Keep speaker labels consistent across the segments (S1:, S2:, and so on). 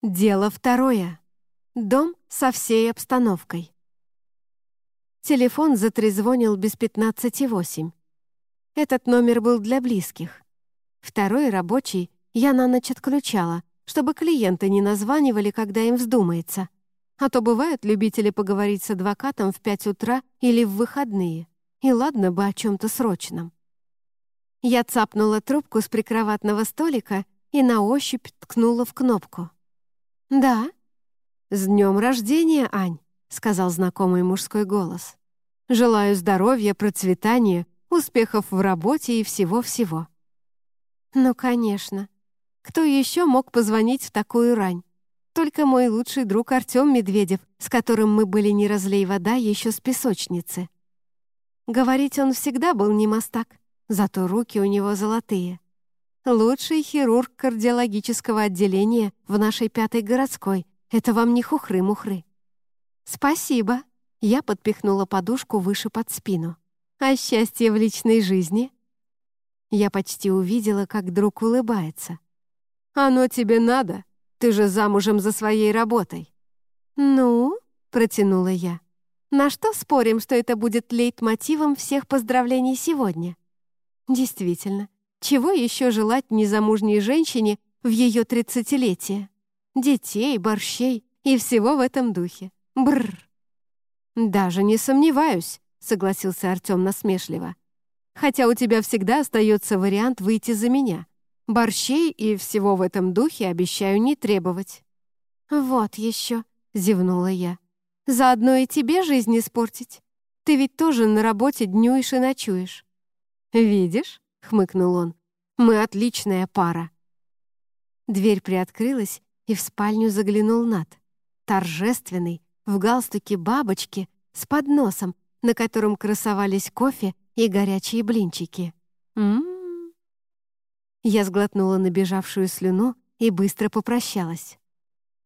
S1: Дело второе. Дом со всей обстановкой. Телефон затрезвонил без пятнадцати восемь. Этот номер был для близких. Второй, рабочий, я на ночь отключала, чтобы клиенты не названивали, когда им вздумается. А то бывают любители поговорить с адвокатом в пять утра или в выходные. И ладно бы о чем-то срочном. Я цапнула трубку с прикроватного столика и на ощупь ткнула в кнопку. «Да?» «С днем рождения, Ань!» — сказал знакомый мужской голос. «Желаю здоровья, процветания, успехов в работе и всего-всего». «Ну, конечно. Кто еще мог позвонить в такую рань? Только мой лучший друг Артем Медведев, с которым мы были не разлей вода еще с песочницы. Говорить он всегда был не мастак, зато руки у него золотые. Лучший хирург кардиологического отделения в нашей пятой городской. Это вам не хухры-мухры. Спасибо. Я подпихнула подушку выше под спину. А счастье в личной жизни? Я почти увидела, как друг улыбается. «Оно тебе надо? Ты же замужем за своей работой». «Ну?» — протянула я. «На что спорим, что это будет лейтмотивом всех поздравлений сегодня?» «Действительно, чего еще желать незамужней женщине в ее тридцатилетие? Детей, борщей и всего в этом духе. Бррр!» «Даже не сомневаюсь», — согласился Артем насмешливо. «Хотя у тебя всегда остается вариант выйти за меня. Борщей и всего в этом духе обещаю не требовать». «Вот еще», — зевнула я. «Заодно и тебе жизнь испортить. Ты ведь тоже на работе днюешь и ночуешь». «Видишь?» — хмыкнул он. «Мы отличная пара». Дверь приоткрылась, и в спальню заглянул Нат. Торжественный, в галстуке бабочки, с подносом, на котором красовались кофе и горячие блинчики. М-м-м. Я сглотнула набежавшую слюну и быстро попрощалась.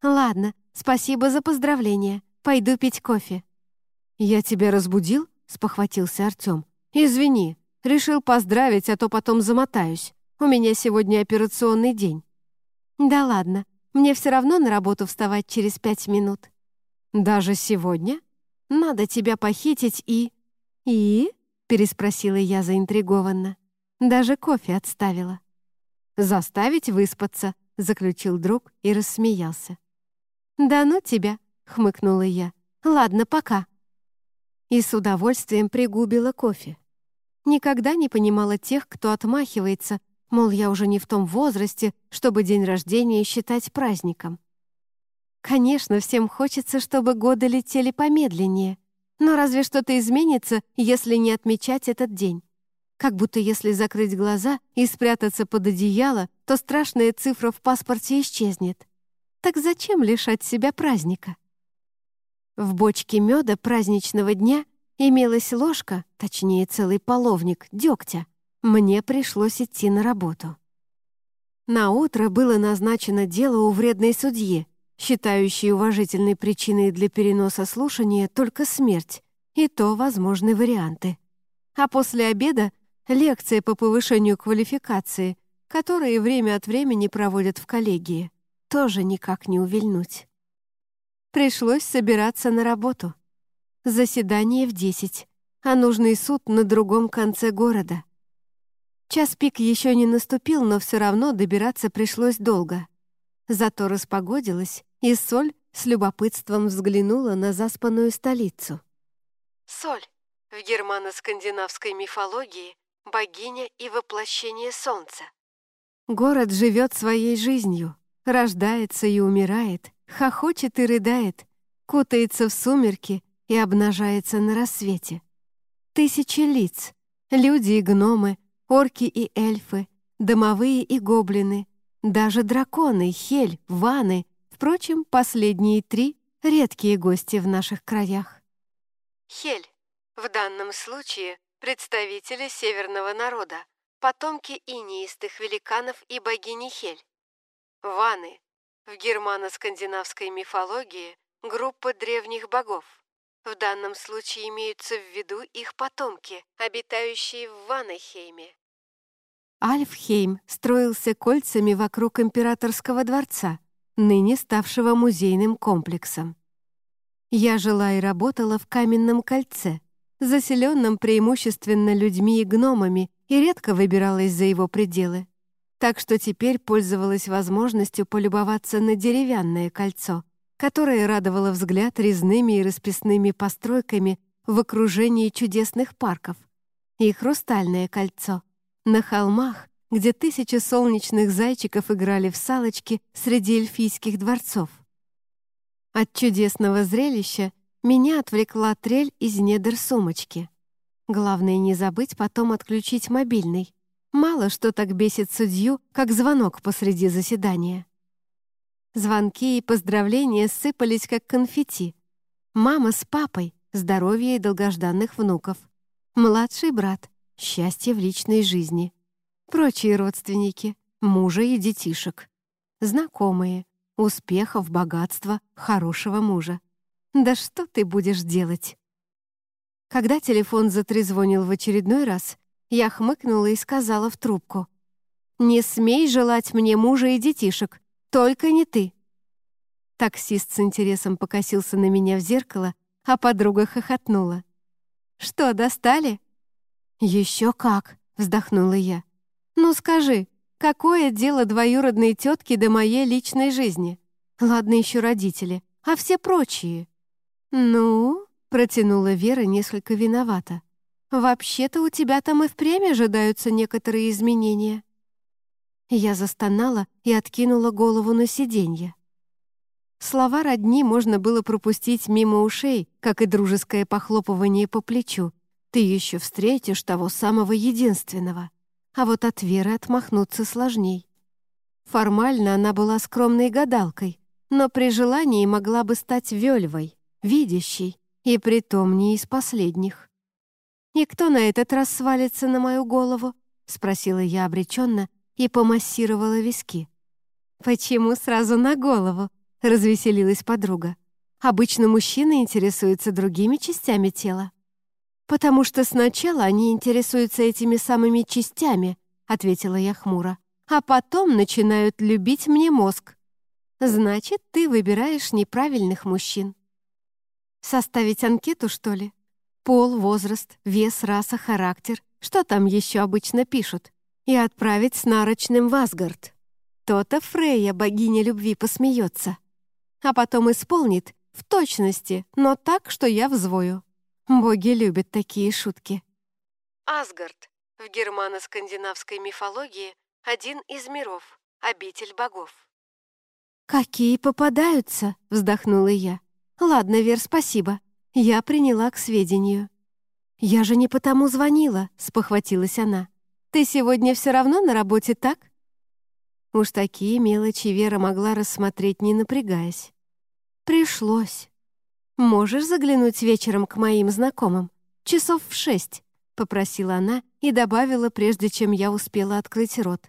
S1: «Ладно, спасибо за поздравление. Пойду пить кофе». «Я тебя разбудил?» — спохватился Артем. «Извини, решил поздравить, а то потом замотаюсь. У меня сегодня операционный день». «Да ладно, мне все равно на работу вставать через пять минут». «Даже сегодня? Надо тебя похитить и...» «И?» — переспросила я заинтригованно. Даже кофе отставила. «Заставить выспаться», — заключил друг и рассмеялся. «Да ну тебя», — хмыкнула я. «Ладно, пока». И с удовольствием пригубила кофе. Никогда не понимала тех, кто отмахивается, мол, я уже не в том возрасте, чтобы день рождения считать праздником. Конечно, всем хочется, чтобы годы летели помедленнее. Но разве что-то изменится, если не отмечать этот день? Как будто если закрыть глаза и спрятаться под одеяло, то страшная цифра в паспорте исчезнет. Так зачем лишать себя праздника? В бочке меда праздничного дня имелась ложка, точнее целый половник, дегтя. Мне пришлось идти на работу. На утро было назначено дело у вредной судьи, считающий уважительной причиной для переноса слушания только смерть, и то возможны варианты. А после обеда — лекция по повышению квалификации, которые время от времени проводят в коллегии. Тоже никак не увильнуть. Пришлось собираться на работу. Заседание в десять, а нужный суд на другом конце города. Час пик еще не наступил, но все равно добираться пришлось долго — Зато распогодилось, и Соль с любопытством взглянула на заспанную столицу. Соль. В германо-скандинавской мифологии богиня и воплощение солнца. Город живет своей жизнью, рождается и умирает, хохочет и рыдает, кутается в сумерки и обнажается на рассвете. Тысячи лиц, люди и гномы, орки и эльфы, домовые и гоблины, даже драконы, хель, ваны, впрочем, последние три — редкие гости в наших краях. Хель. В данном случае представители северного народа, потомки инеистых великанов и богини Хель. Ваны. В германо-скандинавской мифологии группа древних богов. В данном случае имеются в виду их потомки, обитающие в Ванахейме. Альфхейм строился кольцами вокруг императорского дворца, ныне ставшего музейным комплексом. Я жила и работала в каменном кольце, заселенном преимущественно людьми и гномами, и редко выбиралась за его пределы. Так что теперь пользовалась возможностью полюбоваться на деревянное кольцо, которое радовало взгляд резными и расписными постройками в окружении чудесных парков, и хрустальное кольцо на холмах, где тысячи солнечных зайчиков играли в салочки среди эльфийских дворцов. От чудесного зрелища меня отвлекла трель из недр сумочки. Главное не забыть потом отключить мобильный. Мало что так бесит судью, как звонок посреди заседания. Звонки и поздравления сыпались, как конфетти. Мама с папой, здоровье и долгожданных внуков. Младший брат, счастье в личной жизни. Прочие родственники, мужа и детишек. Знакомые, успехов, богатства, хорошего мужа. Да что ты будешь делать? Когда телефон затрезвонил в очередной раз, я хмыкнула и сказала в трубку. «Не смей желать мне мужа и детишек, только не ты». Таксист с интересом покосился на меня в зеркало, а подруга хохотнула. «Что, достали?» «Еще как!» — вздохнула я. «Ну скажи, какое дело двоюродной тетки до моей личной жизни? Ладно еще родители, а все прочие?» «Ну?» — протянула Вера несколько виновата. «Вообще-то у тебя там и впрямь ожидаются некоторые изменения». Я застонала и откинула голову на сиденье. Слова родни можно было пропустить мимо ушей, как и дружеское похлопывание по плечу. Ты еще встретишь того самого единственного. А вот от Веры отмахнуться сложней. Формально она была скромной гадалкой, но при желании могла бы стать Вельвой, видящей, и притом не из последних. «И кто на этот раз свалится на мою голову?» — спросила я обреченно и помассировала виски. «Почему сразу на голову?» — развеселилась подруга. «Обычно мужчины интересуются другими частями тела». «Потому что сначала они интересуются этими самыми частями», — ответила я хмуро, «а потом начинают любить мне мозг. Значит, ты выбираешь неправильных мужчин». «Составить анкету, что ли? Пол, возраст, вес, раса, характер. Что там еще обычно пишут? И отправить с нарочным в Асгард. То-то Фрейя, богиня любви, посмеется а потом исполнит в точности, но так, что я взвою. Боги любят такие шутки. Асгард. В германо-скандинавской мифологии один из миров, обитель богов. «Какие попадаются!» — вздохнула я. «Ладно, Вер, спасибо. Я приняла к сведению». «Я же не потому звонила», — спохватилась она. «Ты сегодня все равно на работе, так?» Уж такие мелочи Вера могла рассмотреть, не напрягаясь. «Пришлось. Можешь заглянуть вечером к моим знакомым? Часов в шесть», — попросила она и добавила, прежде чем я успела открыть рот.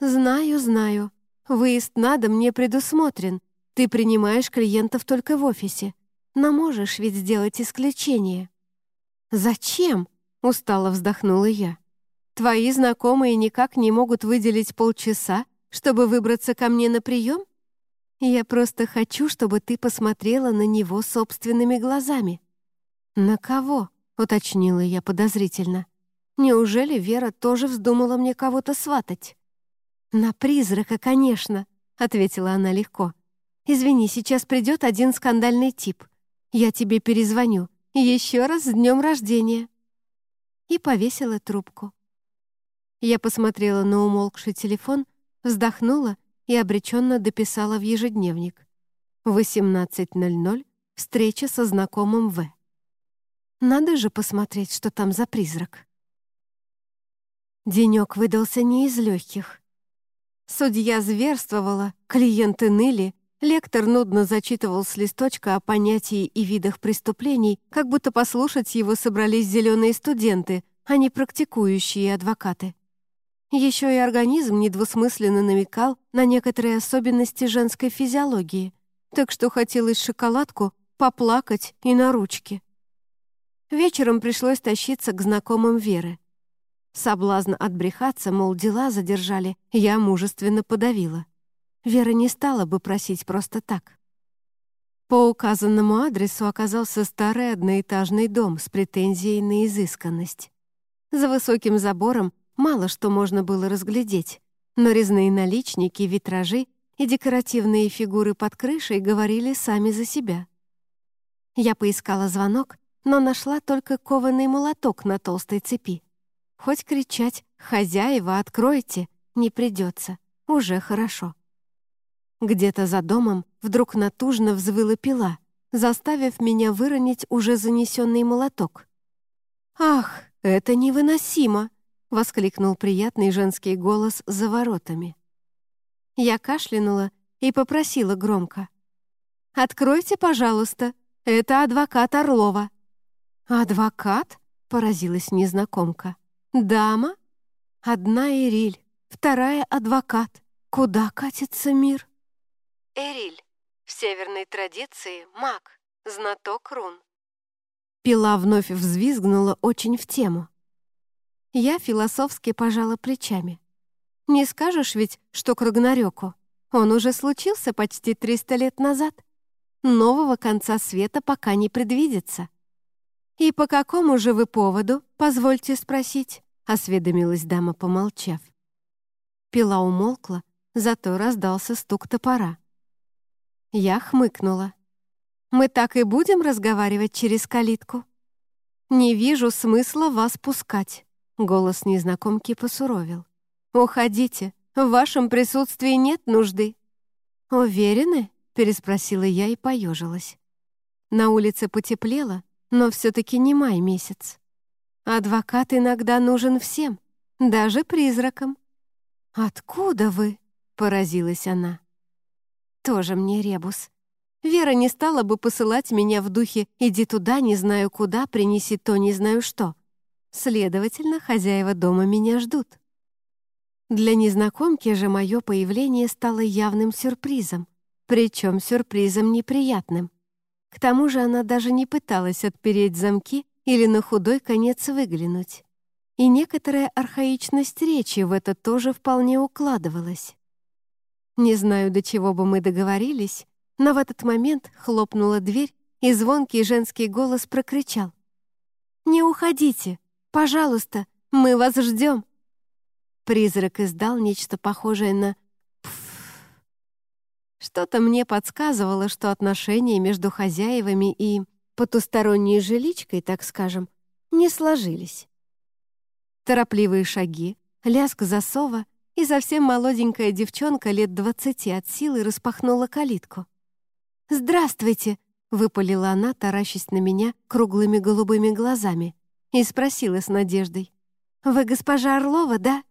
S1: «Знаю, знаю. Выезд на дом не предусмотрен. Ты принимаешь клиентов только в офисе. Но можешь ведь сделать исключение». «Зачем?» — устало вздохнула я. «Твои знакомые никак не могут выделить полчаса, чтобы выбраться ко мне на прием? Я просто хочу, чтобы ты посмотрела на него собственными глазами». «На кого?» — уточнила я подозрительно. «Неужели Вера тоже вздумала мне кого-то сватать?» «На призрака, конечно», — ответила она легко. «Извини, сейчас придет один скандальный тип. Я тебе перезвоню. Еще раз с днем рождения». И повесила трубку. Я посмотрела на умолкший телефон, вздохнула и обреченно дописала в ежедневник. 18.00. Встреча со знакомым В. Надо же посмотреть, что там за призрак. Денек выдался не из легких. Судья зверствовала, клиенты ныли, лектор нудно зачитывал с листочка о понятии и видах преступлений, как будто послушать его собрались зеленые студенты, а не практикующие адвокаты. Еще и организм недвусмысленно намекал на некоторые особенности женской физиологии, так что хотелось шоколадку, поплакать и на ручки. Вечером пришлось тащиться к знакомым Веры. Соблазн отбрехаться, мол, дела задержали, я мужественно подавила. Вера не стала бы просить просто так. По указанному адресу оказался старый одноэтажный дом с претензией на изысканность. За высоким забором мало что можно было разглядеть, но резные наличники, витражи и декоративные фигуры под крышей говорили сами за себя. Я поискала звонок, но нашла только кованый молоток на толстой цепи. Хоть кричать «Хозяева, откройте!» не придется, уже хорошо. Где-то за домом вдруг натужно взвыла пила, заставив меня выронить уже занесенный молоток. «Ах, это невыносимо!» — воскликнул приятный женский голос за воротами. Я кашлянула и попросила громко. «Откройте, пожалуйста, это адвокат Орлова». «Адвокат?» — поразилась незнакомка. «Дама? Одна Ириль, вторая адвокат. Куда катится мир?» Эриль. В северной традиции маг, знаток рун. Пила вновь взвизгнула очень в тему. Я философски пожала плечами. Не скажешь ведь, что к Рагнарёку. Он уже случился почти 300 лет назад. Нового конца света пока не предвидится. «И по какому же вы поводу, позвольте спросить?» — осведомилась дама, помолчав. Пила умолкла, зато раздался стук топора. Я хмыкнула. «Мы так и будем разговаривать через калитку?» «Не вижу смысла вас пускать», — голос незнакомки посуровил. «Уходите, в вашем присутствии нет нужды». «Уверены?» — переспросила я и поежилась. На улице потеплело, но все-таки не май месяц. Адвокат иногда нужен всем, даже призракам. «Откуда вы?» — поразилась она. Тоже мне ребус. Вера не стала бы посылать меня в духе «иди туда, не знаю куда, принеси то, не знаю что». Следовательно, хозяева дома меня ждут. Для незнакомки же мое появление стало явным сюрпризом, причем сюрпризом неприятным. К тому же она даже не пыталась отпереть замки или на худой конец выглянуть. И некоторая архаичность речи в это тоже вполне укладывалась. Не знаю, до чего бы мы договорились, но в этот момент хлопнула дверь, и звонкий женский голос прокричал. «Не уходите! Пожалуйста, мы вас ждем!» Призрак издал нечто похожее на «пф». Что-то мне подсказывало, что отношения между хозяевами и потусторонней жиличкой, так скажем, не сложились. Торопливые шаги, лязг засова, и совсем молоденькая девчонка лет двадцати от силы распахнула калитку. «Здравствуйте!» — выпалила она, таращась на меня круглыми голубыми глазами, и спросила с надеждой. «Вы госпожа Орлова, да?»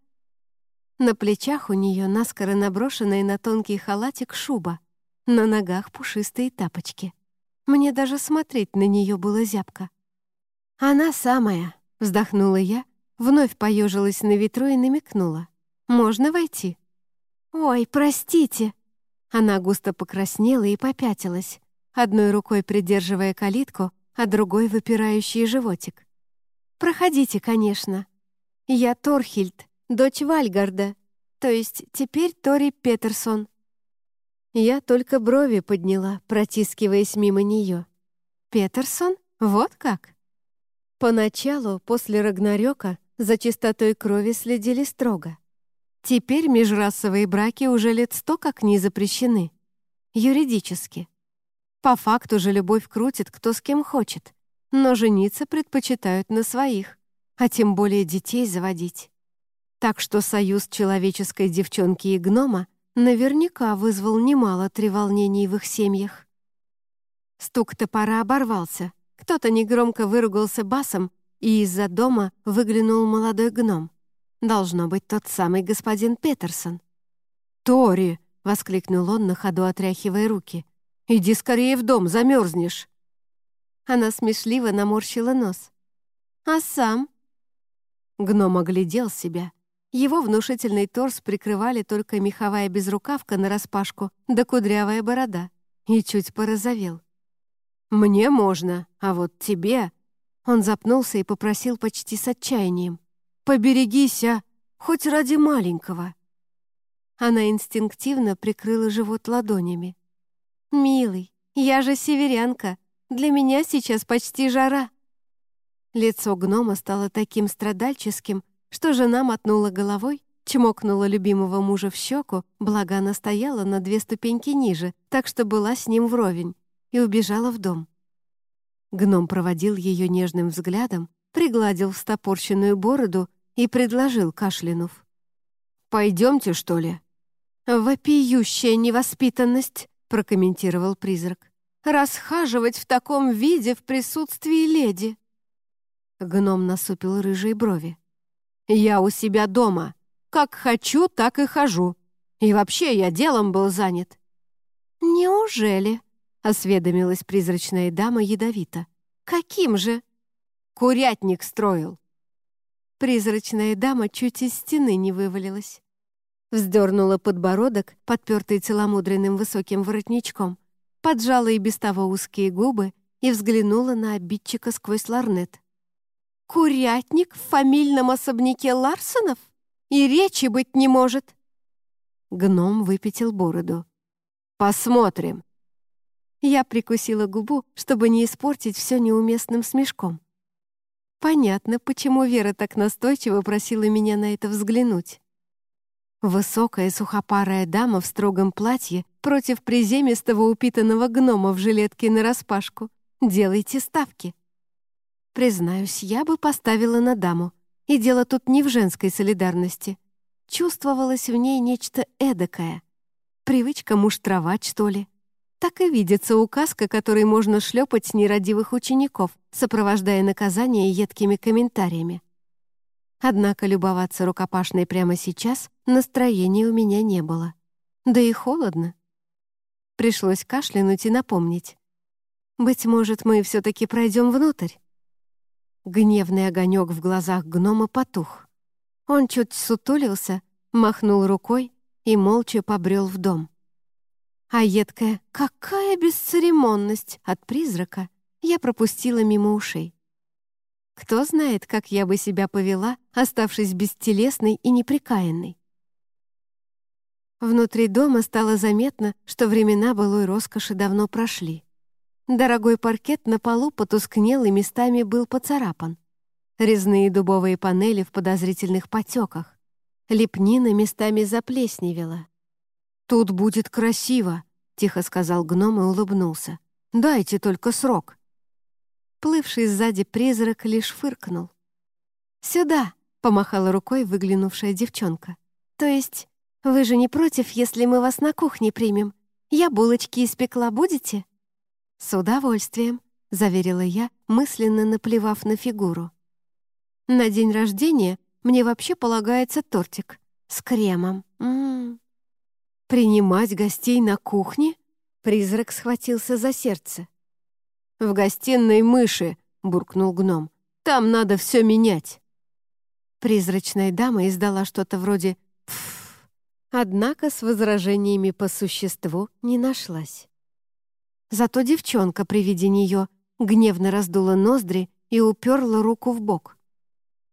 S1: На плечах у нее наскоро наброшенная на тонкий халатик шуба, на ногах пушистые тапочки. Мне даже смотреть на нее было зябко. «Она самая», — вздохнула я, вновь поежилась на ветру и намекнула. Можно войти?» «Ой, простите!» Она густо покраснела и попятилась, одной рукой придерживая калитку, а другой — выпирающий животик. «Проходите, конечно. Я Торхильд, дочь Вальгарда, то есть теперь Тори Петерсон». Я только брови подняла, протискиваясь мимо нее. «Петерсон? Вот как?» Поначалу, после Рагнарёка, за чистотой крови следили строго. Теперь межрасовые браки уже лет сто как не запрещены. Юридически. По факту же любовь крутит кто с кем хочет, но жениться предпочитают на своих, а тем более детей заводить. Так что союз человеческой девчонки и гнома наверняка вызвал немало треволнений в их семьях. Стук топора оборвался, кто-то негромко выругался басом, и из-за дома выглянул молодой гном. Должно быть тот самый господин Петерсон. «Тори!» — воскликнул он на ходу, отряхивая руки. «Иди скорее в дом, замерзнешь!» Она смешливо наморщила нос. «А сам?» Гном оглядел себя. Его внушительный торс прикрывали только меховая безрукавка нараспашку да кудрявая борода. И чуть порозовел. «Мне можно, а вот тебе...» Он запнулся и попросил почти с отчаянием. Поберегись, а, хоть ради маленького». Она инстинктивно прикрыла живот ладонями. «Милый, я же северянка. Для меня сейчас почти жара». Лицо гнома стало таким страдальческим, что жена мотнула головой, чмокнула любимого мужа в щеку, благо она стояла на две ступеньки ниже, так что была с ним вровень, и убежала в дом. Гном проводил ее нежным взглядом, пригладил встопорщенную бороду и предложил, кашлянув. «Пойдемте, что ли?» «Вопиющая невоспитанность», — прокомментировал призрак. «Расхаживать в таком виде в присутствии леди». Гном насупил рыжие брови. «Я у себя дома. Как хочу, так и хожу. И вообще я делом был занят».
S2: «Неужели?»
S1: — осведомилась призрачная дама ядовито. «Каким же?» «Курятник строил». Призрачная дама чуть из стены не вывалилась. Вздернула подбородок, подпертый целомудренным высоким воротничком, поджала и без того узкие губы и взглянула на обидчика сквозь ларнет. Курятник в фамильном особняке Ларсонов? И речи быть не может!» Гном выпятил бороду. «Посмотрим!» Я прикусила губу, чтобы не испортить все неуместным смешком. Понятно, почему Вера так настойчиво просила меня на это взглянуть. Высокая сухопарая дама в строгом платье против приземистого упитанного гнома в жилетке нараспашку. Делайте ставки. Признаюсь, я бы поставила на даму. И дело тут не в женской солидарности. Чувствовалось в ней нечто эдакое. Привычка муштровать, что ли. Так и видится указка, которой можно шлепать нерадивых учеников, сопровождая наказание едкими комментариями. Однако любоваться рукопашной прямо сейчас настроения у меня не было. Да и холодно. Пришлось кашлянуть и напомнить. «Быть может, мы все-таки пройдем внутрь?» Гневный огонек в глазах гнома потух. Он чуть сутулился, махнул рукой и молча побрел в дом. А едкая «какая бесцеремонность» от призрака я пропустила мимо ушей. Кто знает, как я бы себя повела, оставшись бестелесной и неприкаянной. Внутри дома стало заметно, что времена былой роскоши давно прошли. Дорогой паркет на полу потускнел и местами был поцарапан. Резные дубовые панели в подозрительных потеках. Лепнина местами заплесневела. «Тут будет красиво», — тихо сказал гном и улыбнулся. «Дайте только срок». Плывший сзади призрак лишь фыркнул. «Сюда!» — помахала рукой выглянувшая девчонка. «То есть вы же не против, если мы вас на кухне примем? Я булочки испекла будете?» «С удовольствием», — заверила я, мысленно наплевав на фигуру. «На день рождения мне вообще полагается тортик с кремом. М -м -м. «Принимать гостей на кухне?» Призрак схватился за сердце. «В гостиной мыши», — буркнул гном. «Там надо все менять». Призрачная дама издала что-то вроде «пф», однако с возражениями по существу не нашлась. Зато девчонка при виде нее гневно раздула ноздри и уперла руку в бок.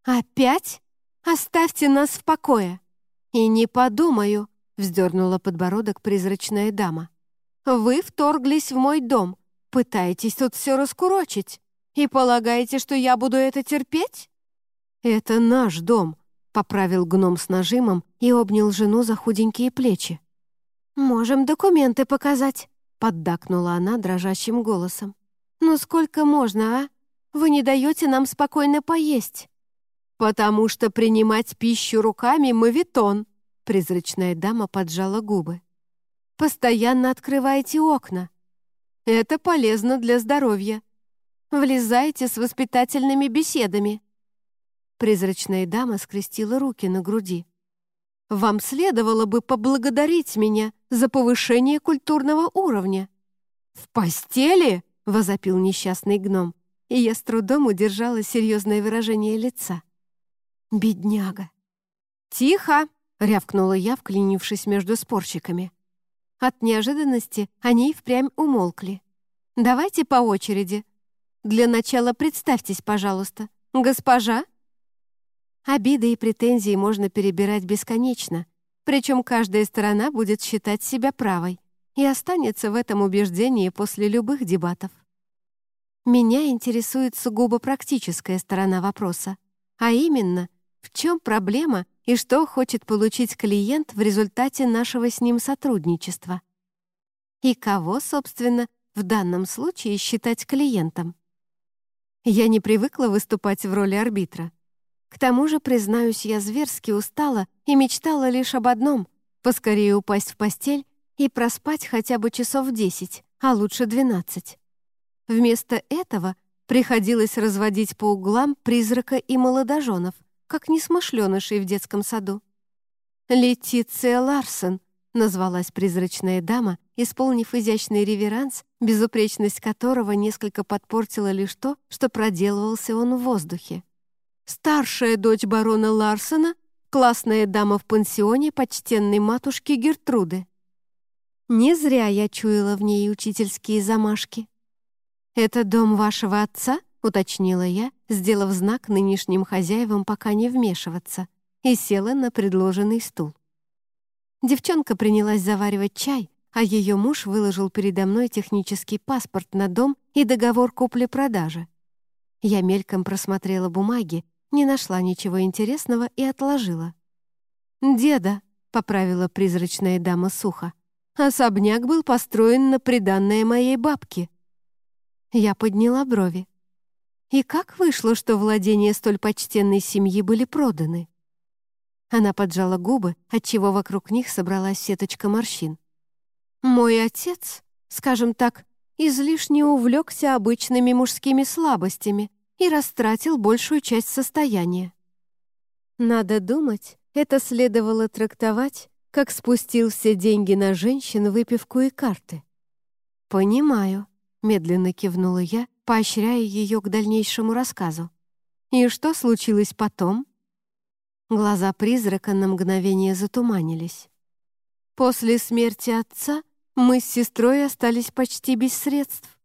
S1: «Опять? Оставьте нас в покое!» «И не подумаю», — вздернула подбородок призрачная дама. «Вы вторглись в мой дом, пытаетесь тут все раскурочить и полагаете, что я буду это терпеть?» «Это наш дом», — поправил гном с нажимом и обнял жену за худенькие плечи. «Можем документы показать», — поддакнула она дрожащим голосом. «Ну сколько можно, а? Вы не даете нам спокойно поесть». «Потому что принимать пищу руками — мавитон», — призрачная дама поджала губы. «Постоянно открываете окна. Это полезно для здоровья. Влезайте с воспитательными беседами». Призрачная дама скрестила руки на груди. Вам следовало бы поблагодарить меня за повышение культурного уровня». «В постели?» — возопил несчастный гном, и я с трудом удержала серьезное выражение лица. «Бедняга!» «Тихо!» — рявкнула я, вклинившись между спорщиками. От неожиданности они и впрямь умолкли. «Давайте по очереди. Для начала представьтесь, пожалуйста. Госпожа?» Обиды и претензии можно перебирать бесконечно, Причем каждая сторона будет считать себя правой и останется в этом убеждении после любых дебатов. Меня интересует сугубо практическая сторона вопроса, а именно, в чем проблема и что хочет получить клиент в результате нашего с ним сотрудничества. И кого, собственно, в данном случае считать клиентом. Я не привыкла выступать в роли арбитра. К тому же, признаюсь, я зверски устала и мечтала лишь об одном — поскорее упасть в постель и проспать хотя бы часов десять, а лучше двенадцать. Вместо этого приходилось разводить по углам призрака и молодоженов, как несмышленышей в детском саду. «Летиция Ларсон», — назвалась призрачная дама, исполнив изящный реверанс, безупречность которого несколько подпортила лишь то, что проделывался он в воздухе. Старшая дочь барона Ларсона, классная дама в пансионе почтенной матушки Гертруды. Не зря я чуяла в ней учительские замашки. «Это дом вашего отца?» — уточнила я, сделав знак нынешним хозяевам пока не вмешиваться, и села на предложенный стул. Девчонка принялась заваривать чай, а ее муж выложил передо мной технический паспорт на дом и договор купли-продажи. Я мельком просмотрела бумаги не нашла ничего интересного и отложила. «Деда», — поправила призрачная дама сухо, «особняк был построен на приданное моей бабке». Я подняла брови. «И как вышло, что владения столь почтенной семьи были проданы?» Она поджала губы, отчего вокруг них собралась сеточка морщин. «Мой отец, скажем так, излишне увлекся обычными мужскими слабостями и растратил большую часть состояния. Надо думать, это следовало трактовать, как спустил все деньги на женщин, выпивку и карты. «Понимаю», — медленно кивнула я, поощряя ее к дальнейшему рассказу. «И что случилось потом?» Глаза призрака на мгновение затуманились. «После смерти отца мы с сестрой остались почти без средств.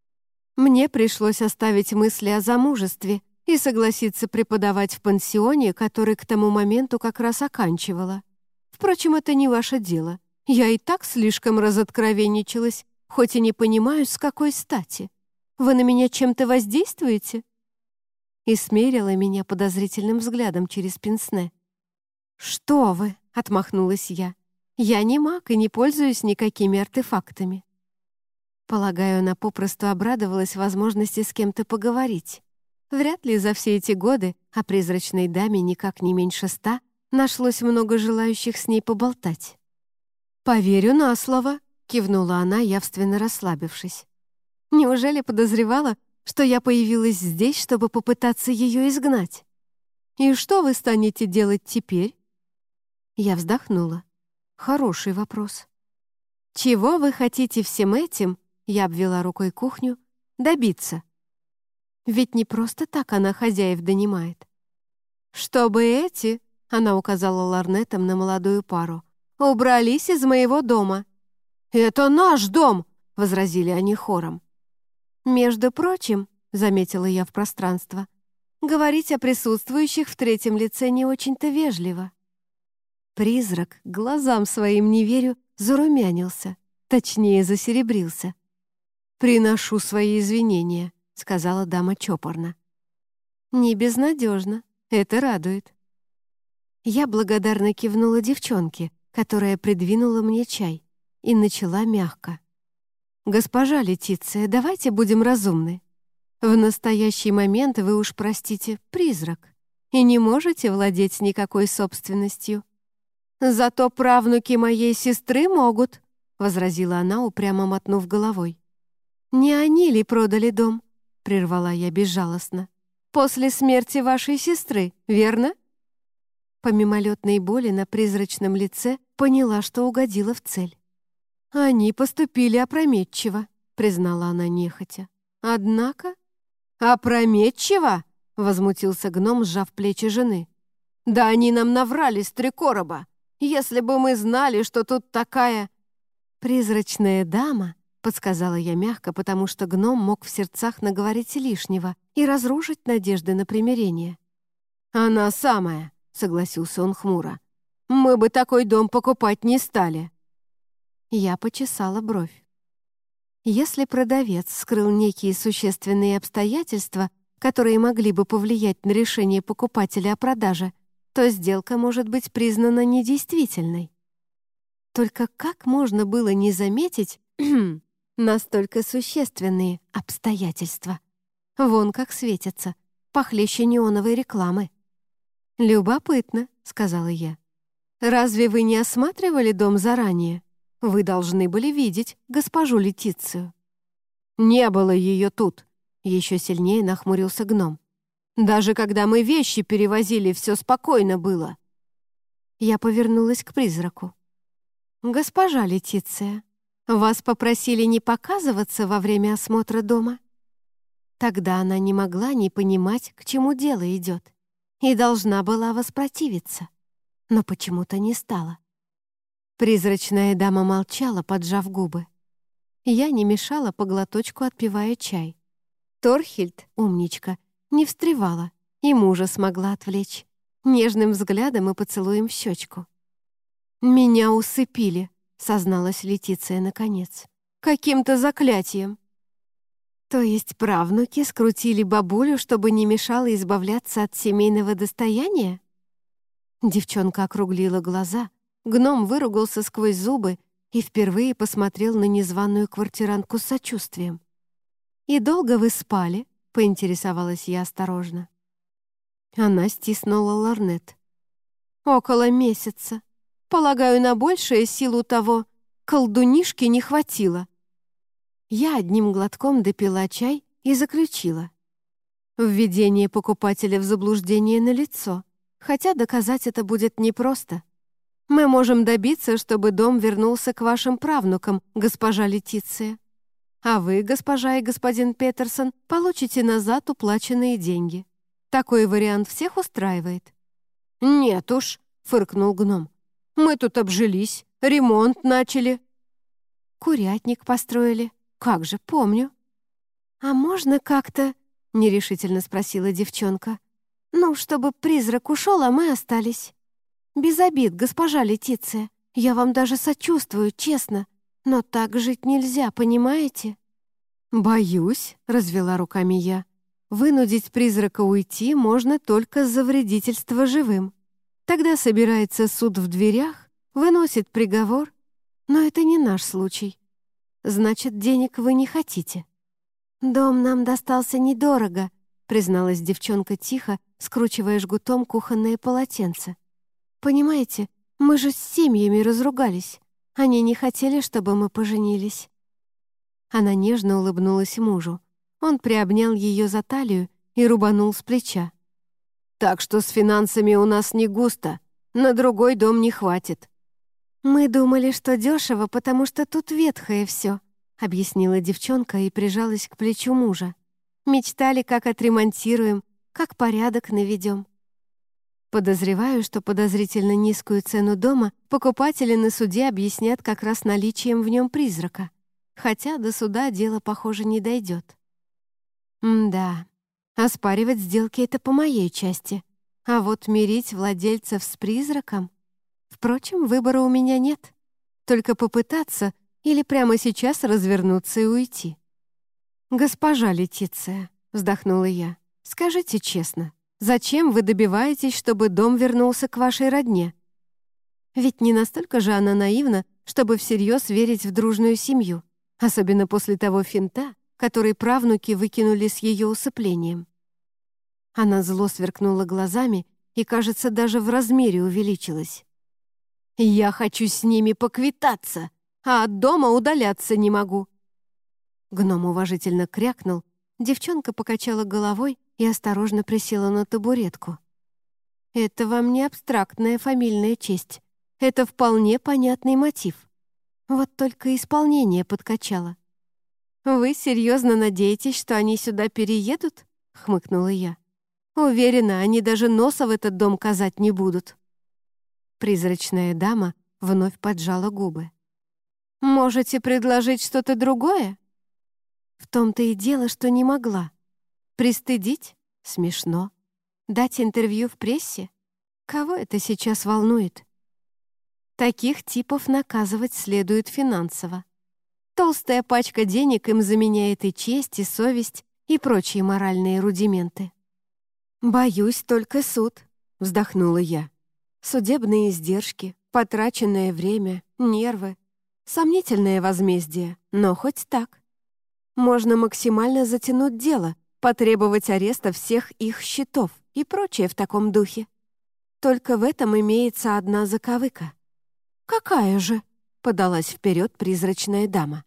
S1: Мне пришлось оставить мысли о замужестве и согласиться преподавать в пансионе, который к тому моменту как раз оканчивала. Впрочем, это не ваше дело. Я и так слишком разоткровенничалась, хоть и не понимаю, с какой стати. Вы на меня чем-то воздействуете?» И смерила меня подозрительным взглядом через пенсне. «Что вы?» — отмахнулась я. «Я не маг и не пользуюсь никакими артефактами. Полагаю, она попросту обрадовалась возможности с кем-то поговорить. Вряд ли за все эти годы, а призрачной даме никак не меньше ста, нашлось много желающих с ней поболтать. «Поверю на слово», — кивнула она, явственно расслабившись. «Неужели подозревала, что я появилась здесь, чтобы попытаться ее изгнать? И что вы станете делать теперь?» Я вздохнула. Хороший вопрос. «Чего вы хотите всем этим я обвела рукой кухню. Добиться. Ведь не просто так она хозяев донимает. «Чтобы эти», — она указала ларнетом на молодую пару, «убрались из моего дома». «Это наш дом!» — возразили они хором. «Между прочим», — заметила я в пространство, «говорить о присутствующих в третьем лице не очень-то вежливо». Призрак, глазам своим не верю, зарумянился, точнее, засеребрился. «Приношу свои извинения», — сказала дама чопорно. «Не безнадежно. Это радует». Я благодарно кивнула девчонке, которая придвинула мне чай, и начала мягко. «Госпожа Летиция, давайте будем разумны. В настоящий момент вы уж, простите, призрак, и не можете владеть никакой собственностью. Зато правнуки моей сестры могут», — возразила она, упрямо мотнув головой. «Не они ли продали дом?» — прервала я безжалостно. «После смерти вашей сестры, верно?» По мимолетной боли на призрачном лице поняла, что угодила в цель. «Они поступили опрометчиво», — признала она нехотя. «Однако...» «Опрометчиво?» — возмутился гном, сжав плечи жены. «Да они нам наврали с три короба! Если бы мы знали, что тут такая...» Призрачная дама — подсказала я мягко, потому что гном мог в сердцах наговорить лишнего и разрушить надежды на примирение. «Она самая», — согласился он хмуро. Мы бы такой дом покупать не стали». Я почесала бровь. Если продавец скрыл некие существенные обстоятельства, которые могли бы повлиять на решение покупателя о продаже, то сделка может быть признана недействительной. Только как можно было не заметить настолько существенные обстоятельства? Вон как светятся, похлеще неоновой рекламы. «Любопытно», — сказала я. «Разве вы не осматривали дом заранее? Вы должны были видеть госпожу Летицию». «Не было ее тут», — еще сильнее нахмурился гном. «Даже когда мы вещи перевозили, все спокойно было». Я повернулась к призраку. «Госпожа Летиция, вас попросили не показываться во время осмотра дома?» Тогда она не могла не понимать, к чему дело идет, и должна была воспротивиться, но почему-то не стала. Призрачная дама молчала, поджав губы. Я не мешала по глоточку, отпивая чай. Торхильд, умничка, не встревала, и мужа смогла отвлечь, нежным взглядом и поцелуем в щечку. «Меня усыпили», — созналась Летиция наконец. «Каким-то заклятием». То есть правнуки скрутили бабулю, чтобы не мешало избавляться от семейного достояния? Девчонка округлила глаза, гном выругался сквозь зубы и впервые посмотрел на незваную квартирантку с сочувствием. «И долго вы спали?» — поинтересовалась я осторожно. Она стиснула ларнет. «Около месяца. Полагаю, на большее силу того колдунишки не хватило. Я одним глотком допила чай и заключила. Введение покупателя в заблуждение на лицо, хотя доказать это будет непросто. Мы можем добиться, чтобы дом вернулся к вашим правнукам, госпожа Летиция. А вы, госпожа и господин Петерсон, получите назад уплаченные деньги. Такой вариант всех устраивает. «Нет уж», — фыркнул гном. Мы тут обжились, ремонт начали». «Курятник построили. Как же, помню». «А можно как-то...» — нерешительно спросила девчонка. «Ну, чтобы призрак ушел, а мы остались. Без обид, госпожа Летиция. Я вам даже сочувствую, честно. Но так жить нельзя, понимаете?» «Боюсь», — развела руками я. «Вынудить призрака уйти можно только за вредительство живым. Тогда собирается суд в дверях, выносит приговор. Но это не наш случай. Значит, денег вы не хотите. «Дом нам достался недорого», — призналась девчонка тихо, скручивая жгутом кухонное полотенце. «Понимаете, мы же с семьями разругались. Они не хотели, чтобы мы поженились». Она нежно улыбнулась мужу. Он приобнял ее за талию и рубанул с плеча. Так что с финансами у нас не густо, на другой дом не хватит». «Мы думали, что дешево, потому что тут ветхое все», объяснила девчонка и прижалась к плечу мужа. «Мечтали, как отремонтируем, как порядок наведем». Подозреваю, что подозрительно низкую цену дома покупатели на суде объяснят как раз наличием в нем призрака. Хотя до суда дело, похоже, не дойдет. М-да, Оспаривать сделки — это по моей части. А вот мирить владельцев с призраком... Впрочем, выбора у меня нет. Только попытаться или прямо сейчас развернуться и уйти. «Госпожа Летиция», — вздохнула я, — «скажите честно, зачем вы добиваетесь, чтобы дом вернулся к вашей родне? Ведь не настолько же она наивна, чтобы всерьез верить в дружную семью, особенно после того финта, который правнуки выкинули с ее усыплением. Она зло сверкнула глазами и, кажется, даже в размере увеличилась. «Я хочу с ними поквитаться, а от дома удаляться не могу». Гном уважительно крякнул, девчонка покачала головой и осторожно присела на табуретку. «Это вам не абстрактная фамильная честь. Это вполне понятный мотив. Вот только исполнение подкачало. «Вы серьезно надеетесь, что они сюда переедут?» — хмыкнула я. «Уверена, они даже носа в этот дом казать не будут». Призрачная дама вновь поджала губы. «Можете предложить что-то другое?» В том-то и дело, что не могла. Пристыдить? Смешно. Дать интервью в прессе? Кого это сейчас волнует? Таких типов наказывать следует финансово. Толстая пачка денег им заменяет и честь, и совесть, и прочие моральные рудименты. «Боюсь только суд», — вздохнула я. «Судебные издержки, потраченное время, нервы. Сомнительное возмездие, но хоть так. Можно максимально затянуть дело, потребовать ареста всех их счетов и прочее в таком духе. Только в этом имеется одна заковыка. «Какая же?» — подалась вперед призрачная дама.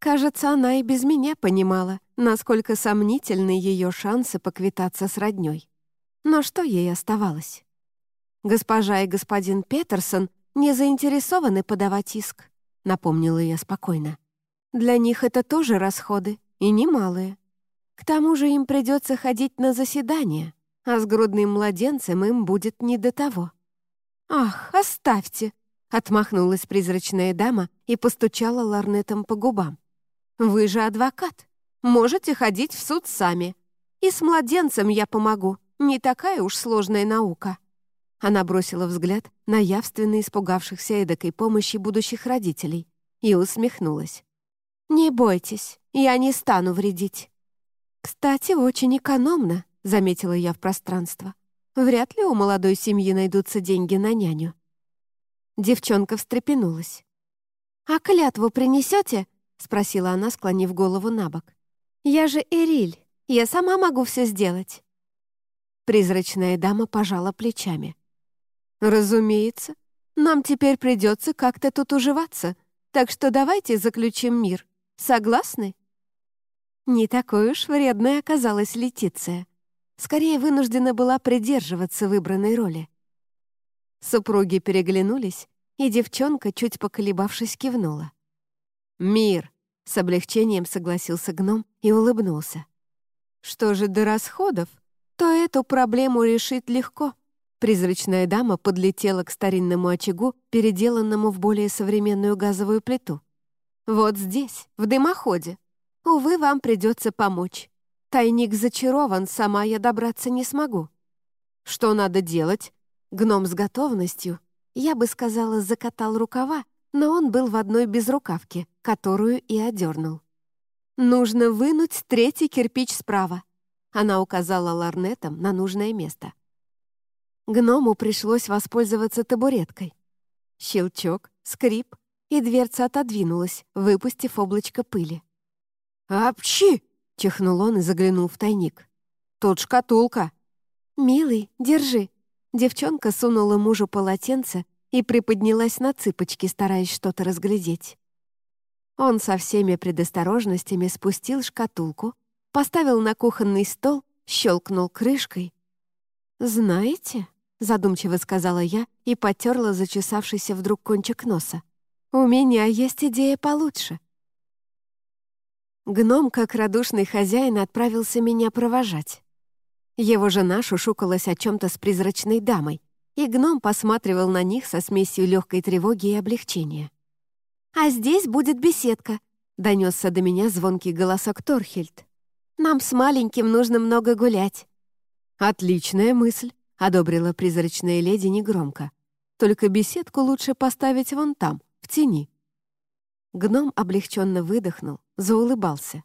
S1: Кажется, она и без меня понимала, насколько сомнительны ее шансы поквитаться с роднёй. Но что ей оставалось? Госпожа и господин Петерсон не заинтересованы подавать иск, напомнила я спокойно. Для них это тоже расходы, и немалые. К тому же им придется ходить на заседания, а с грудным младенцем им будет не до того. «Ах, оставьте!» — отмахнулась призрачная дама и постучала ларнетом по губам. Вы же адвокат. Можете ходить в суд сами. И с младенцем я помогу. Не такая уж сложная наука». Она бросила взгляд на явственно испугавшихся эдакой помощи будущих родителей и усмехнулась. «Не бойтесь, я не стану вредить». «Кстати, очень экономно», — заметила я в пространство. «Вряд ли у молодой семьи найдутся деньги на няню». Девчонка встрепенулась. «А клятву принесете?» — спросила она, склонив голову на бок. «Я же Эриль, я сама могу все сделать». Призрачная дама пожала плечами. «Разумеется. Нам теперь придется как-то тут уживаться, так что давайте заключим мир. Согласны?» Не такой уж вредной оказалась Летиция. Скорее, вынуждена была придерживаться выбранной роли. Супруги переглянулись, и девчонка, чуть поколебавшись, кивнула. «Мир!» — с облегчением согласился гном и улыбнулся. «Что же до расходов, то эту проблему решить легко». Призрачная дама подлетела к старинному очагу, переделанному в более современную газовую плиту. «Вот здесь, в дымоходе. Увы, вам придется помочь. Тайник зачарован, сама я добраться не смогу». «Что надо делать?» Гном с готовностью, я бы сказала, закатал рукава но он был в одной безрукавке, которую и одернул. «Нужно вынуть третий кирпич справа», — она указала ларнетом на нужное место. Гному пришлось воспользоваться табуреткой. Щелчок, скрип, и дверца отодвинулась, выпустив облачко пыли. «Апчи!» — чихнул он и заглянул в тайник. «Тут шкатулка!» «Милый, держи!» Девчонка сунула мужу полотенце и приподнялась на цыпочки, стараясь что-то разглядеть. Он со всеми предосторожностями спустил шкатулку, поставил на кухонный стол, щелкнул крышкой. «Знаете», — задумчиво сказала я и потерла зачесавшийся вдруг кончик носа, «у меня есть идея получше». Гном, как радушный хозяин, отправился меня провожать. Его жена шушукалась о чем-то с призрачной дамой, и гном посматривал на них со смесью легкой тревоги и облегчения. «А здесь будет беседка», — донесся до меня звонкий голосок Торхельд. «Нам с маленьким нужно много гулять». «Отличная мысль», — одобрила призрачная леди негромко. «Только беседку лучше поставить вон там, в тени». Гном облегченно выдохнул, заулыбался.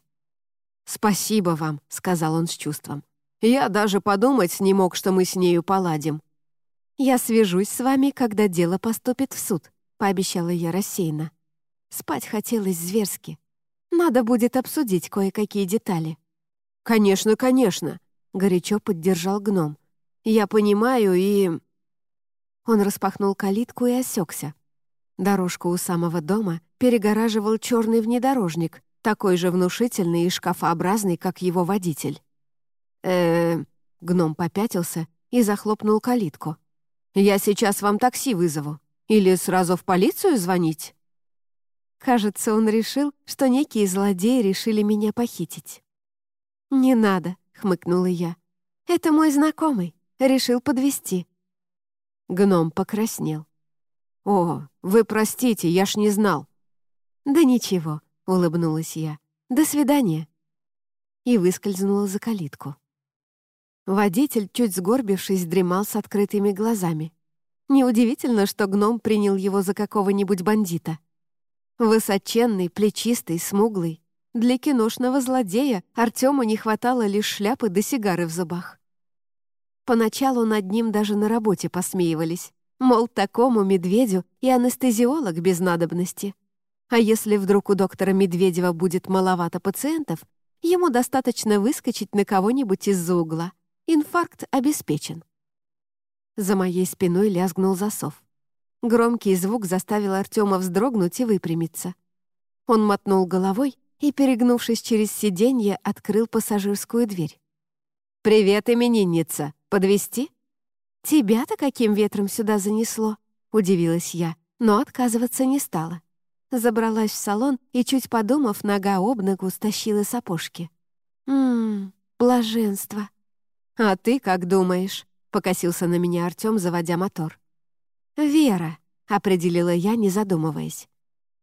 S1: «Спасибо вам», — сказал он с чувством. «Я даже подумать не мог, что мы с нею поладим». «Я свяжусь с вами, когда дело поступит в суд», — пообещала я рассеянно. Спать хотелось зверски. Надо будет обсудить кое-какие детали. «Конечно, конечно», — горячо поддержал гном. «Я понимаю и...» Он распахнул калитку и осекся. Дорожку у самого дома перегораживал черный внедорожник, такой же внушительный и шкафообразный, как его водитель. э, -э Гном попятился и захлопнул калитку. Я сейчас вам такси вызову. Или сразу в полицию звонить?» Кажется, он решил, что некие злодеи решили меня похитить. «Не надо», — хмыкнула я. «Это мой знакомый. Решил подвести. Гном покраснел. «О, вы простите, я ж не знал». «Да ничего», — улыбнулась я. «До свидания». И выскользнула за калитку. Водитель, чуть сгорбившись, дремал с открытыми глазами. Неудивительно, что гном принял его за какого-нибудь бандита. Высоченный, плечистый, смуглый. Для киношного злодея Артему не хватало лишь шляпы до да сигары в зубах. Поначалу над ним даже на работе посмеивались. Мол, такому медведю и анестезиолог без надобности. А если вдруг у доктора Медведева будет маловато пациентов, ему достаточно выскочить на кого-нибудь из-за угла. Инфаркт обеспечен. За моей спиной лязгнул засов. Громкий звук заставил Артема вздрогнуть и выпрямиться. Он мотнул головой и, перегнувшись через сиденье, открыл пассажирскую дверь. «Привет, именинница! Подвести? «Тебя-то каким ветром сюда занесло?» — удивилась я, но отказываться не стала. Забралась в салон и, чуть подумав, нога об ногу стащила сапожки. «Ммм, блаженство!» «А ты как думаешь?» — покосился на меня Артем, заводя мотор. «Вера», — определила я, не задумываясь.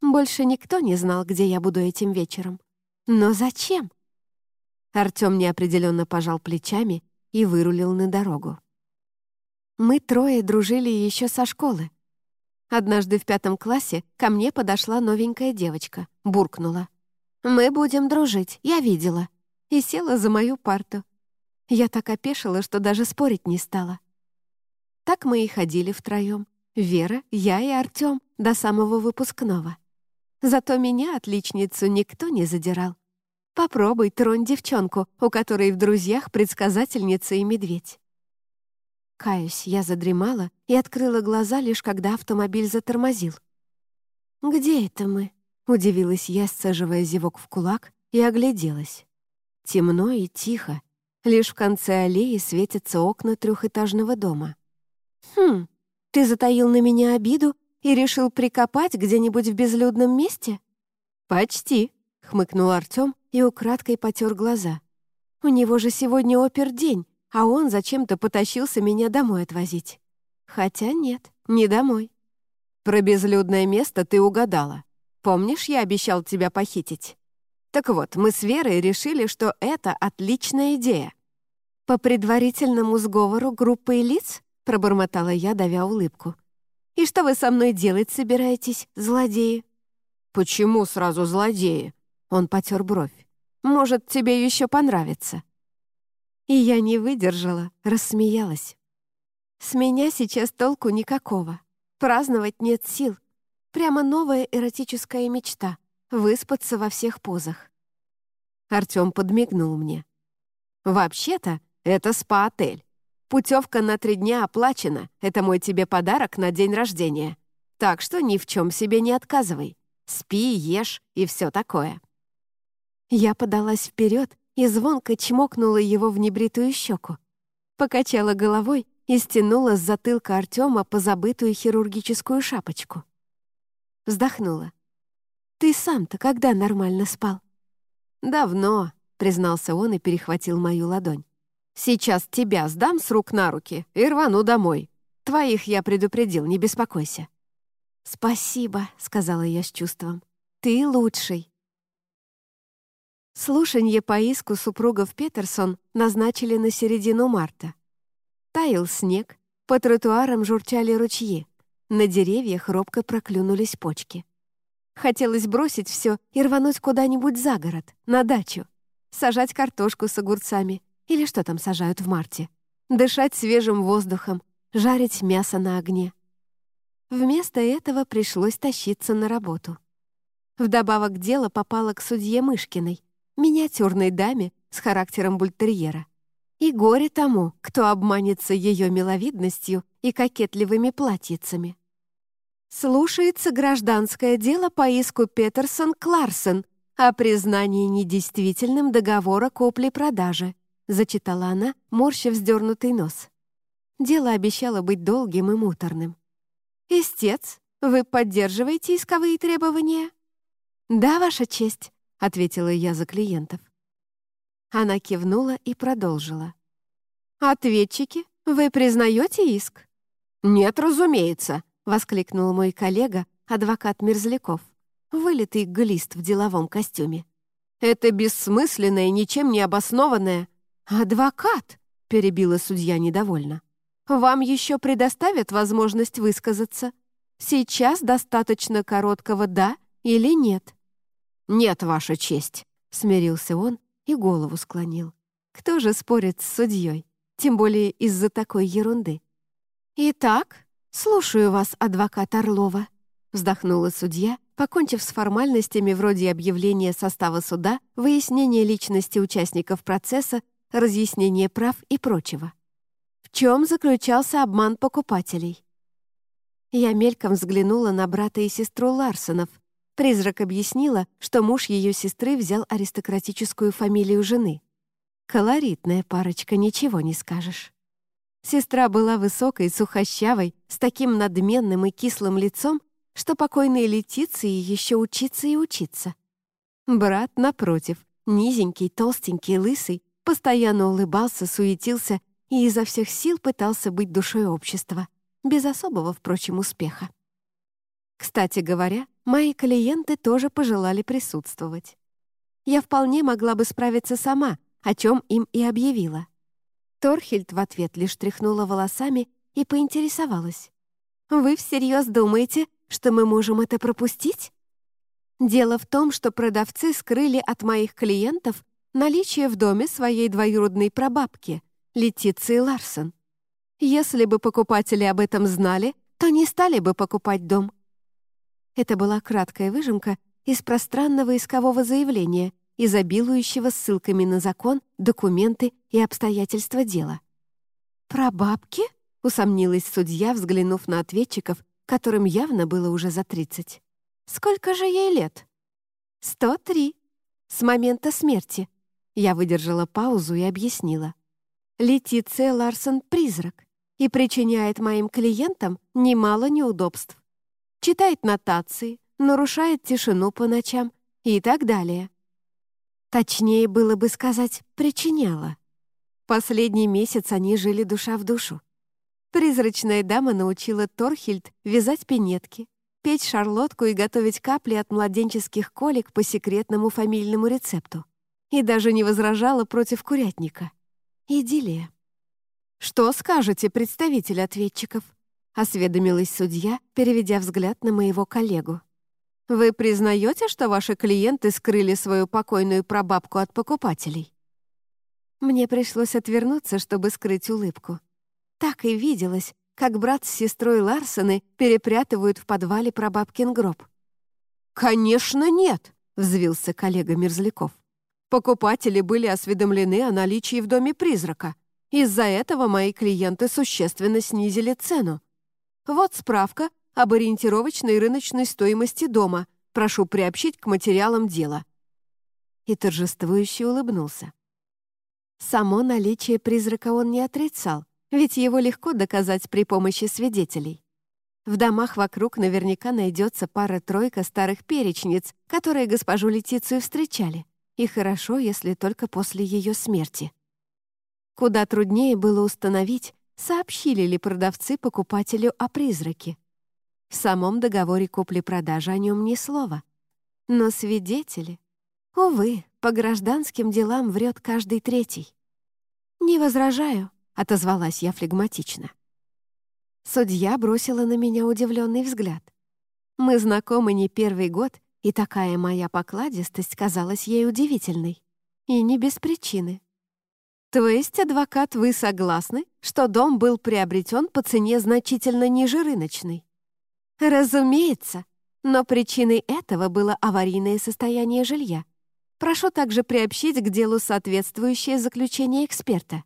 S1: Больше никто не знал, где я буду этим вечером. Но зачем? Артем неопределенно пожал плечами и вырулил на дорогу. Мы трое дружили еще со школы. Однажды в пятом классе ко мне подошла новенькая девочка, буркнула. «Мы будем дружить, я видела», и села за мою парту. Я так опешила, что даже спорить не стала. Так мы и ходили втроем. Вера, я и Артем до самого выпускного. Зато меня, отличницу, никто не задирал. Попробуй тронь девчонку, у которой в друзьях предсказательница и медведь. Каюсь, я задремала и открыла глаза, лишь когда автомобиль затормозил. «Где это мы?» — удивилась я, сцеживая зевок в кулак, и огляделась. Темно и тихо, Лишь в конце аллеи светятся окна трехэтажного дома. «Хм, ты затаил на меня обиду и решил прикопать где-нибудь в безлюдном месте?» «Почти», — хмыкнул Артем и украдкой потер глаза. «У него же сегодня опер-день, а он зачем-то потащился меня домой отвозить. Хотя нет, не домой. Про безлюдное место ты угадала. Помнишь, я обещал тебя похитить? Так вот, мы с Верой решили, что это отличная идея. «По предварительному сговору группы лиц?» — пробормотала я, давя улыбку. «И что вы со мной делать собираетесь, злодеи?» «Почему сразу злодеи?» — он потер бровь. «Может, тебе еще понравится». И я не выдержала, рассмеялась. «С меня сейчас толку никакого. Праздновать нет сил. Прямо новая эротическая мечта — выспаться во всех позах». Артем подмигнул мне. «Вообще-то, это спа-отель. Путевка на три дня оплачена. Это мой тебе подарок на день рождения. Так что ни в чем себе не отказывай. Спи, ешь и все такое». Я подалась вперед и звонко чмокнула его в небритую щеку. Покачала головой и стянула с затылка Артема позабытую хирургическую шапочку. Вздохнула. «Ты сам-то когда нормально спал?» «Давно», — признался он и перехватил мою ладонь. Сейчас тебя сдам с рук на руки и рвану домой. Твоих я предупредил, не беспокойся». «Спасибо», — сказала я с чувством. «Ты лучший». Слушанье по иску супругов Петерсон назначили на середину марта. Таял снег, по тротуарам журчали ручьи, на деревьях робко проклюнулись почки. Хотелось бросить все и рвануть куда-нибудь за город, на дачу, сажать картошку с огурцами, или что там сажают в марте? Дышать свежим воздухом, жарить мясо на огне. Вместо этого пришлось тащиться на работу. Вдобавок дело попало к судье Мышкиной, миниатюрной даме с характером бультерьера. И горе тому, кто обманется ее миловидностью и кокетливыми платьицами. Слушается гражданское дело по иску Петерсон-Кларсон о признании недействительным договора купли-продажи — зачитала она, морща вздернутый нос. Дело обещало быть долгим и муторным. «Истец, вы поддерживаете исковые требования?» «Да, Ваша честь», — ответила я за клиентов. Она кивнула и продолжила. «Ответчики, вы признаете иск?» «Нет, разумеется», — воскликнул мой коллега, адвокат Мерзляков, вылитый глист в деловом костюме. «Это бессмысленное, ничем не обоснованное...» «Адвокат!» — перебила судья недовольно. Вам еще предоставят возможность высказаться. Сейчас достаточно короткого «да» или «нет». «Нет, Ваша честь», — смирился он и голову склонил. Кто же спорит с судьей, тем более из-за такой ерунды? «Итак, слушаю вас, адвокат Орлова», — вздохнула судья, покончив с формальностями вроде объявления состава суда, выяснения личности участников процесса, разъяснения прав и прочего. В чем заключался обман покупателей? Я мельком взглянула на брата и сестру Ларсонов. Призрак объяснила, что муж ее сестры взял аристократическую фамилию жены. Колоритная парочка, ничего не скажешь. Сестра была высокой, сухощавой, с таким надменным и кислым лицом, что покойной Летиции еще учиться и учиться. Брат, напротив, низенький, толстенький, лысый, постоянно улыбался, суетился и изо всех сил пытался быть душой общества, без особого, впрочем, успеха. Кстати говоря, мои клиенты тоже пожелали присутствовать. Я вполне могла бы справиться сама, о чем им и объявила. Торхельд в ответ лишь тряхнула волосами и поинтересовалась. «Вы всерьез думаете, что мы можем это пропустить?» Дело в том, что продавцы скрыли от моих клиентов наличие в доме своей двоюродной прабабки, Летиции Ларсон. Если бы покупатели об этом знали, то не стали бы покупать дом. Это была краткая выжимка из пространного искового заявления, изобилующего ссылками на закон, документы и обстоятельства дела. «Прабабки?» — усомнилась судья, взглянув на ответчиков, которым явно было уже за тридцать. «Сколько же ей лет?» «Сто три. С момента смерти». Я выдержала паузу и объяснила. Летиция Ларсон — призрак и причиняет моим клиентам немало неудобств. Читает нотации, нарушает тишину по ночам и так далее. Точнее было бы сказать «причиняла». Последний месяц они жили душа в душу. Призрачная дама научила Торхильд вязать пинетки, печь шарлотку и готовить капли от младенческих колик по секретному фамильному рецепту. И даже не возражала против курятника. Идиллия. «Что скажете, представитель ответчиков?» — осведомилась судья, переведя взгляд на моего коллегу. «Вы признаете, что ваши клиенты скрыли свою покойную прабабку от покупателей?» Мне пришлось отвернуться, чтобы скрыть улыбку. Так и виделось, как брат с сестрой Ларсены перепрятывают в подвале прабабкин гроб. «Конечно нет!» — взвился коллега Мерзляков. Покупатели были осведомлены о наличии в доме призрака. Из-за этого мои клиенты существенно снизили цену. Вот справка об ориентировочной рыночной стоимости дома. Прошу приобщить к материалам дела». И торжествующе улыбнулся. Само наличие призрака он не отрицал, ведь его легко доказать при помощи свидетелей. В домах вокруг наверняка найдется пара-тройка старых перечниц, которые госпожу Летицию встречали. И хорошо, если только после ее смерти. Куда труднее было установить, сообщили ли продавцы покупателю о призраке. В самом договоре купли-продажи о нем ни слова. Но свидетели... Увы, по гражданским делам врет каждый третий. «Не возражаю», — отозвалась я флегматично. Судья бросила на меня удивленный взгляд. Мы знакомы не первый год, и такая моя покладистость казалась ей удивительной. И не без причины. То есть, адвокат, вы согласны, что дом был приобретен по цене значительно ниже рыночной? Разумеется, но причиной этого было аварийное состояние жилья. Прошу также приобщить к делу соответствующее заключение эксперта.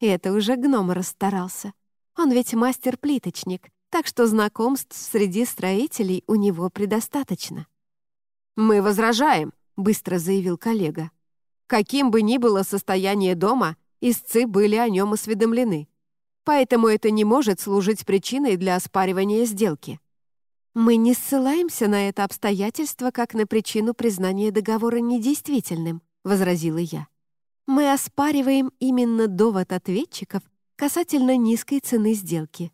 S1: Это уже гном расстарался. Он ведь мастер-плиточник, так что знакомств среди строителей у него предостаточно. «Мы возражаем», — быстро заявил коллега. «Каким бы ни было состояние дома, истцы были о нем осведомлены. Поэтому это не может служить причиной для оспаривания сделки». «Мы не ссылаемся на это обстоятельство как на причину признания договора недействительным», — возразила я. «Мы оспариваем именно довод ответчиков касательно низкой цены сделки.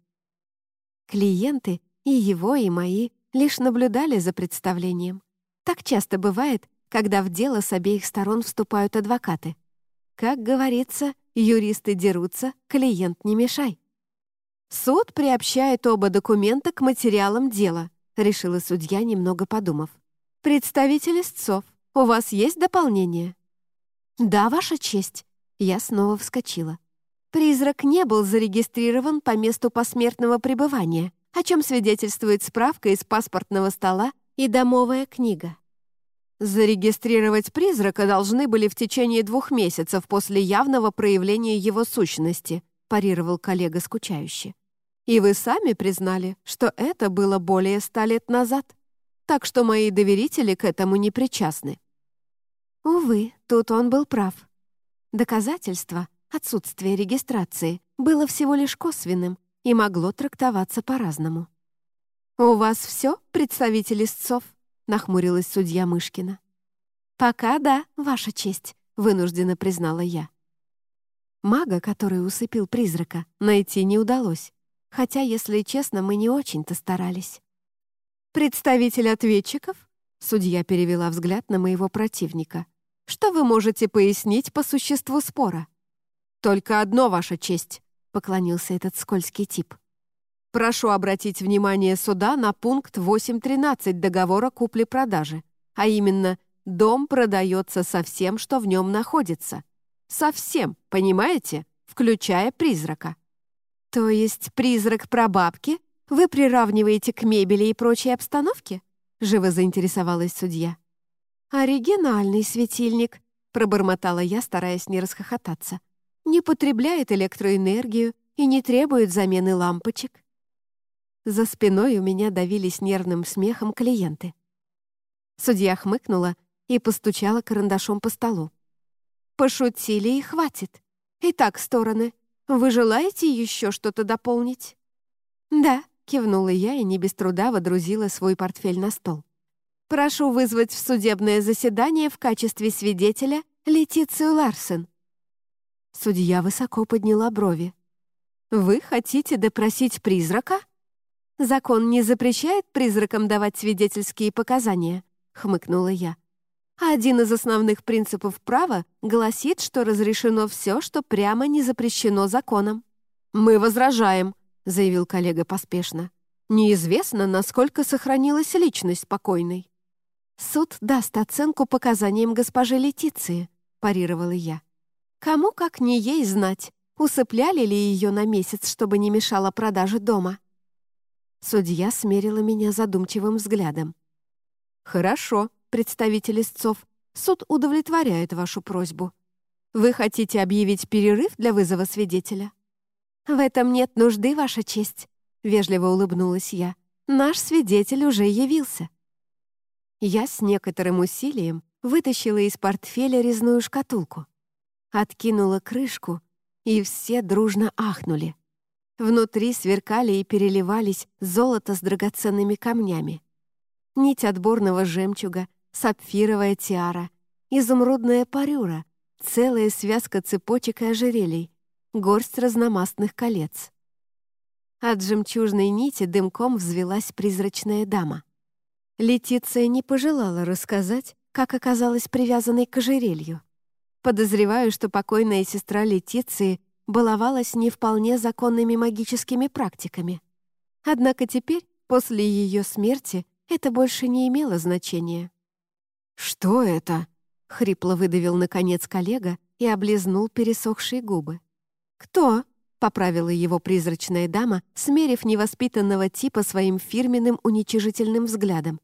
S1: Клиенты, и его, и мои, лишь наблюдали за представлением. Так часто бывает, когда в дело с обеих сторон вступают адвокаты. Как говорится, юристы дерутся, клиент не мешай. Суд приобщает оба документа к материалам дела, решила судья, немного подумав. Представитель истцов, у вас есть дополнение? Да, Ваша честь. Я снова вскочила. Призрак не был зарегистрирован по месту посмертного пребывания, о чем свидетельствует справка из паспортного стола и домовая книга. Зарегистрировать призрака должны были в течение двух месяцев после явного проявления его сущности, парировал коллега скучающе. И вы сами признали, что это было более ста лет назад. Так что мои доверители к этому не причастны. Увы, тут он был прав. Доказательство, отсутствие регистрации, было всего лишь косвенным и могло трактоваться по-разному. «У вас все, представитель истцов?» Нахмурилась судья Мышкина. «Пока да, Ваша честь», — вынужденно признала я. Мага, который усыпил призрака, найти не удалось, хотя, если честно, мы не очень-то старались. «Представитель ответчиков?» — судья перевела взгляд на моего противника. «Что вы можете пояснить по существу спора?» «Только одно, Ваша честь», — поклонился этот скользкий тип. Прошу обратить внимание суда на пункт 8.13 договора купли-продажи, а именно «дом продается со всем, что в нем находится». Со всем, понимаете? Включая призрака. То есть призрак прабабки вы приравниваете к мебели и прочей обстановке? Живо заинтересовалась судья. «Оригинальный светильник», — пробормотала я, стараясь не расхохотаться. «Не потребляет электроэнергию и не требует замены лампочек. За спиной у меня давились нервным смехом клиенты. Судья хмыкнула и постучала карандашом по столу. «Пошутили и хватит. Итак, стороны, вы желаете еще что-то дополнить?» «Да», — кивнула я и не без труда водрузила свой портфель на стол. «Прошу вызвать в судебное заседание в качестве свидетеля Летицию Ларсен». Судья высоко подняла брови. «Вы хотите допросить призрака?» «Закон не запрещает призракам давать свидетельские показания», — хмыкнула я. «Один из основных принципов права гласит, что разрешено все, что прямо не запрещено законом». «Мы возражаем», — заявил коллега поспешно. «Неизвестно, насколько сохранилась личность покойной». «Суд даст оценку показаниям госпожи Летиции», — парировала я. «Кому, как не ей, знать, усыпляли ли ее на месяц, чтобы не мешала продаже дома?» Судья смерила меня задумчивым взглядом. «Хорошо, представитель истцов, суд удовлетворяет вашу просьбу. Вы хотите объявить перерыв для вызова свидетеля?» «В этом нет нужды, Ваша честь», — вежливо улыбнулась я. «Наш свидетель уже явился». Я с некоторым усилием вытащила из портфеля резную шкатулку, откинула крышку, и все дружно ахнули. Внутри сверкали и переливались золото с драгоценными камнями. Нить отборного жемчуга, сапфировая тиара, изумрудная парюра, целая связка цепочек и ожерелий, горсть разномастных колец. От жемчужной нити дымком взвелась призрачная дама. Летиция не пожелала рассказать, как оказалась привязанной к ожерелью. Подозреваю, что покойная сестра Летиции баловалась не вполне законными магическими практиками. Однако теперь, после ее смерти, это больше не имело значения. «Что это?» — хрипло выдавил наконец коллега и облизнул пересохшие губы. «Кто?» — поправила его призрачная дама, смерив невоспитанного типа своим фирменным уничижительным взглядом.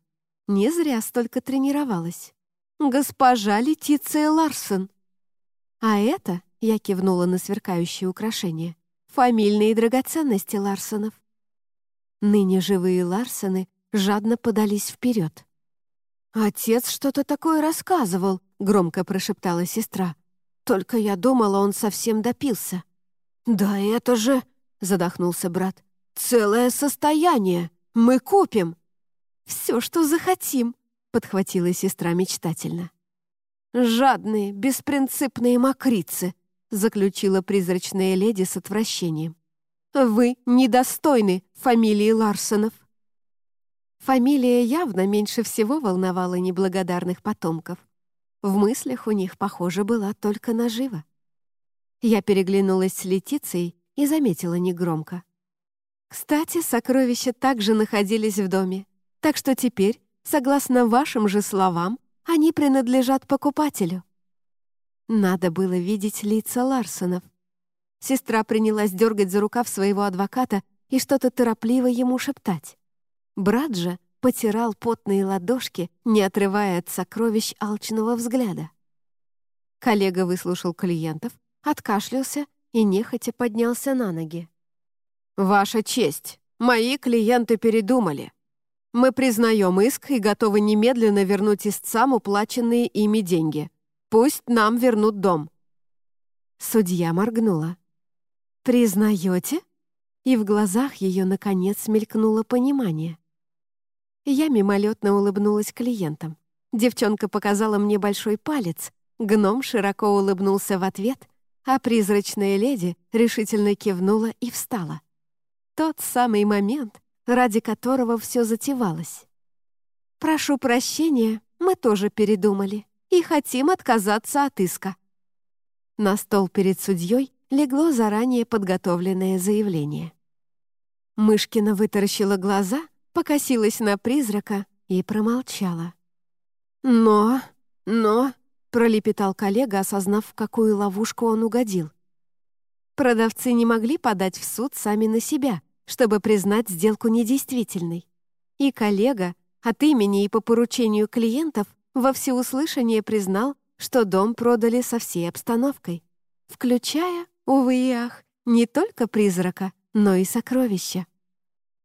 S1: Не зря столько тренировалась. «Госпожа Летиция Ларсон!» А это я кивнула на сверкающие украшения. «Фамильные драгоценности Ларсонов». Ныне живые Ларсоны жадно подались вперед. «Отец что-то такое рассказывал», — громко прошептала сестра. «Только я думала, он совсем допился». «Да это же...» — задохнулся брат. «Целое состояние! Мы купим!» «Все, что захотим», — подхватила сестра мечтательно. «Жадные, беспринципные мокрицы», заключила призрачная леди с отвращением. «Вы недостойны фамилии Ларсонов». Фамилия явно меньше всего волновала неблагодарных потомков. В мыслях у них, похоже, была только нажива. Я переглянулась с Летицией и заметила негромко. Кстати, сокровища также находились в доме, так что теперь, согласно вашим же словам, они принадлежат покупателю. Надо было видеть лица Ларсонов. Сестра принялась дергать за рукав своего адвоката и что-то торопливо ему шептать. Брат же потирал потные ладошки, не отрывая от сокровищ алчного взгляда. Коллега выслушал клиентов, откашлялся и нехотя поднялся на ноги. «Ваша честь, мои клиенты передумали. Мы признаем иск и готовы немедленно вернуть истцам уплаченные ими деньги. Пусть нам вернут дом». Судья моргнула. «Признаете?» И в глазах ее, наконец, мелькнуло понимание. Я мимолетно улыбнулась клиентам. Девчонка показала мне большой палец, гном широко улыбнулся в ответ, а призрачная леди решительно кивнула и встала. Тот самый момент, ради которого все затевалось. «Прошу прощения, мы тоже передумали и хотим отказаться от иска». На стол перед судьей легло заранее подготовленное заявление. Мышкина вытаращила глаза, покосилась на призрака и промолчала. «Но, но...» — пролепетал коллега, осознав, в какую ловушку он угодил. Продавцы не могли подать в суд сами на себя, чтобы признать сделку недействительной. И коллега от имени и по поручению клиентов во всеуслышание признал, что дом продали со всей обстановкой, включая, увы и ах, не только призрака, но и сокровища.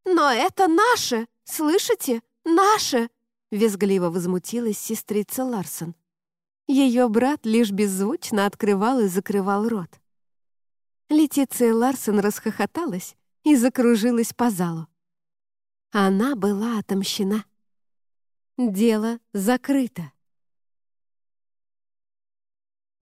S1: «Но это наше! Слышите? Наше!» визгливо возмутилась сестрица Ларсон. Ее брат лишь беззвучно открывал и закрывал рот. Летиция Ларсон расхохоталась и закружилась по залу. Она была отомщена. Дело закрыто.